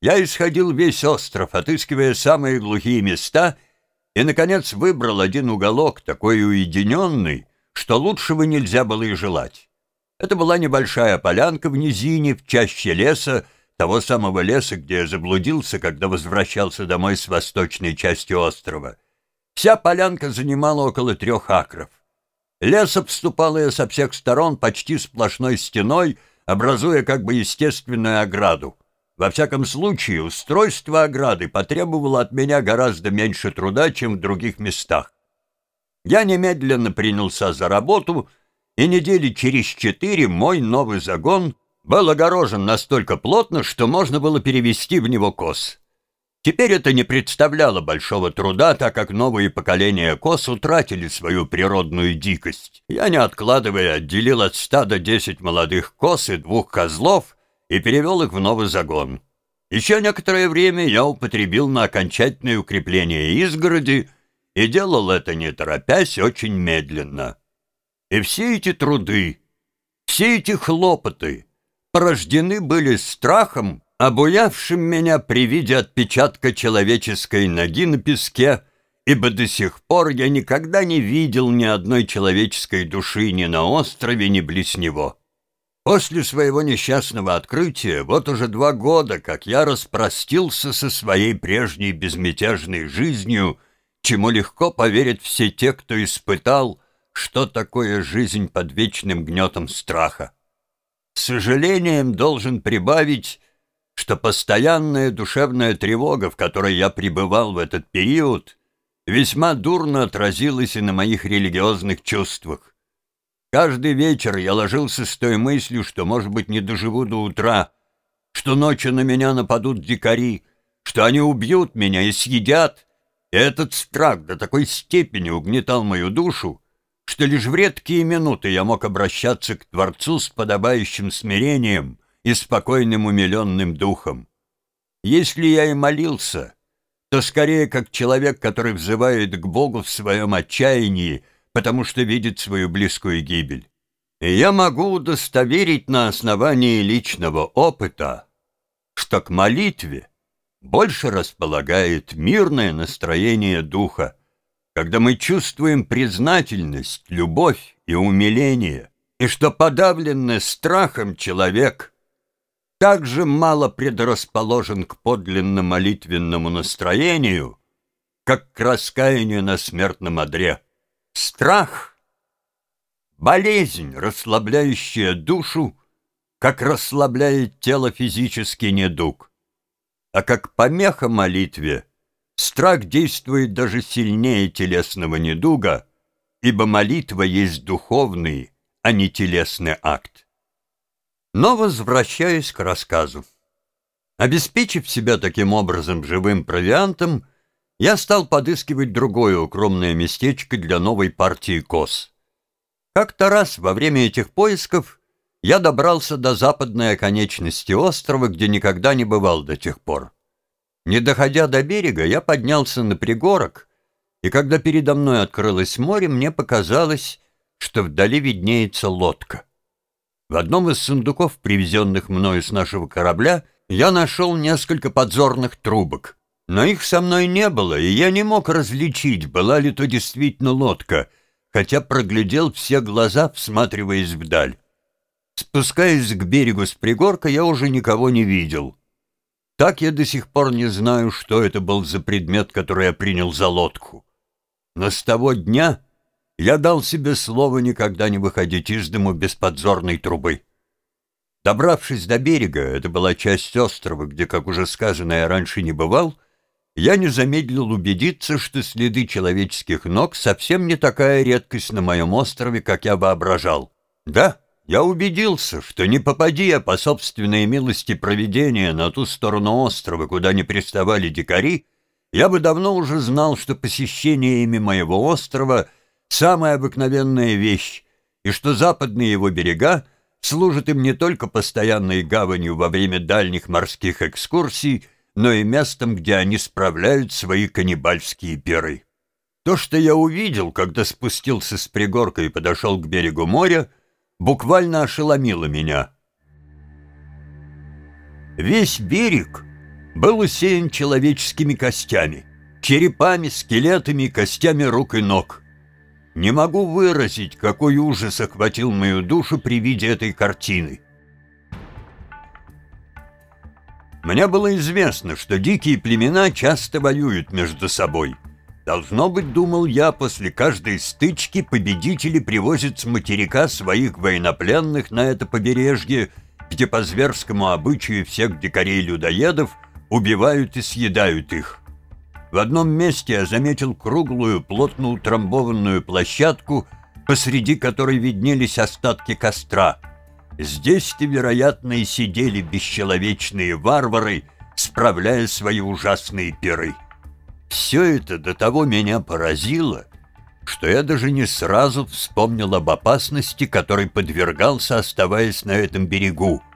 Я исходил весь остров, отыскивая самые глухие места, и, наконец, выбрал один уголок, такой уединенный, что лучшего нельзя было и желать. Это была небольшая полянка в низине, в чаще леса, того самого леса, где я заблудился, когда возвращался домой с восточной части острова. Вся полянка занимала около трех акров. Лес обступал ее со всех сторон почти сплошной стеной, образуя как бы естественную ограду. Во всяком случае, устройство ограды потребовало от меня гораздо меньше труда, чем в других местах. Я немедленно принялся за работу, и недели через четыре мой новый загон был огорожен настолько плотно, что можно было перевести в него коз. Теперь это не представляло большого труда, так как новые поколения коз утратили свою природную дикость. Я, не откладывая, отделил от стада десять молодых коз и двух козлов и перевел их в новый загон. Еще некоторое время я употребил на окончательное укрепление изгороди и делал это не торопясь, очень медленно. И все эти труды, все эти хлопоты — порождены были страхом, обуявшим меня при виде отпечатка человеческой ноги на песке, ибо до сих пор я никогда не видел ни одной человеческой души ни на острове, ни близ него. После своего несчастного открытия, вот уже два года, как я распростился со своей прежней безмятежной жизнью, чему легко поверят все те, кто испытал, что такое жизнь под вечным гнетом страха. С сожалением должен прибавить, что постоянная душевная тревога, в которой я пребывал в этот период, весьма дурно отразилась и на моих религиозных чувствах. Каждый вечер я ложился с той мыслью, что, может быть, не доживу до утра, что ночью на меня нападут дикари, что они убьют меня и съедят. И этот страх до такой степени угнетал мою душу, что лишь в редкие минуты я мог обращаться к Творцу с подобающим смирением и спокойным умиленным духом. Если я и молился, то скорее как человек, который взывает к Богу в своем отчаянии, потому что видит свою близкую гибель. И я могу удостоверить на основании личного опыта, что к молитве больше располагает мирное настроение духа, когда мы чувствуем признательность, любовь и умиление, и что подавленный страхом человек так же мало предрасположен к подлинно молитвенному настроению, как к раскаянию на смертном одре. Страх — болезнь, расслабляющая душу, как расслабляет тело физический недуг, а как помеха молитве — Страх действует даже сильнее телесного недуга, ибо молитва есть духовный, а не телесный акт. Но возвращаясь к рассказу. Обеспечив себя таким образом живым провиантом, я стал подыскивать другое укромное местечко для новой партии коз. Как-то раз во время этих поисков я добрался до западной оконечности острова, где никогда не бывал до тех пор. Не доходя до берега, я поднялся на пригорок, и когда передо мной открылось море, мне показалось, что вдали виднеется лодка. В одном из сундуков, привезенных мною с нашего корабля, я нашел несколько подзорных трубок. Но их со мной не было, и я не мог различить, была ли то действительно лодка, хотя проглядел все глаза, всматриваясь вдаль. Спускаясь к берегу с пригорка, я уже никого не видел. Так я до сих пор не знаю, что это был за предмет, который я принял за лодку. Но с того дня я дал себе слово никогда не выходить из дому без подзорной трубы. Добравшись до берега, это была часть острова, где, как уже сказано, я раньше не бывал, я не замедлил убедиться, что следы человеческих ног совсем не такая редкость на моем острове, как я воображал. Да, я убедился, что не попади я по собственной милости проведения на ту сторону острова, куда не приставали дикари, я бы давно уже знал, что посещение ими моего острова — самая обыкновенная вещь, и что западные его берега служат им не только постоянной гаванью во время дальних морских экскурсий, но и местом, где они справляют свои каннибальские перы. То, что я увидел, когда спустился с пригорка и подошел к берегу моря — буквально ошеломило меня. Весь берег был усеян человеческими костями, черепами, скелетами, костями рук и ног. Не могу выразить, какой ужас охватил мою душу при виде этой картины. Мне было известно, что дикие племена часто воюют между собой. Должно быть, думал я, после каждой стычки победители привозят с материка своих военнопленных на это побережье, где по зверскому обычаю всех дикарей-людоедов убивают и съедают их. В одном месте я заметил круглую, плотно утрамбованную площадку, посреди которой виднелись остатки костра — Здесь-то, вероятно, и сидели бесчеловечные варвары, справляя свои ужасные пиры. Все это до того меня поразило, что я даже не сразу вспомнил об опасности, которой подвергался, оставаясь на этом берегу —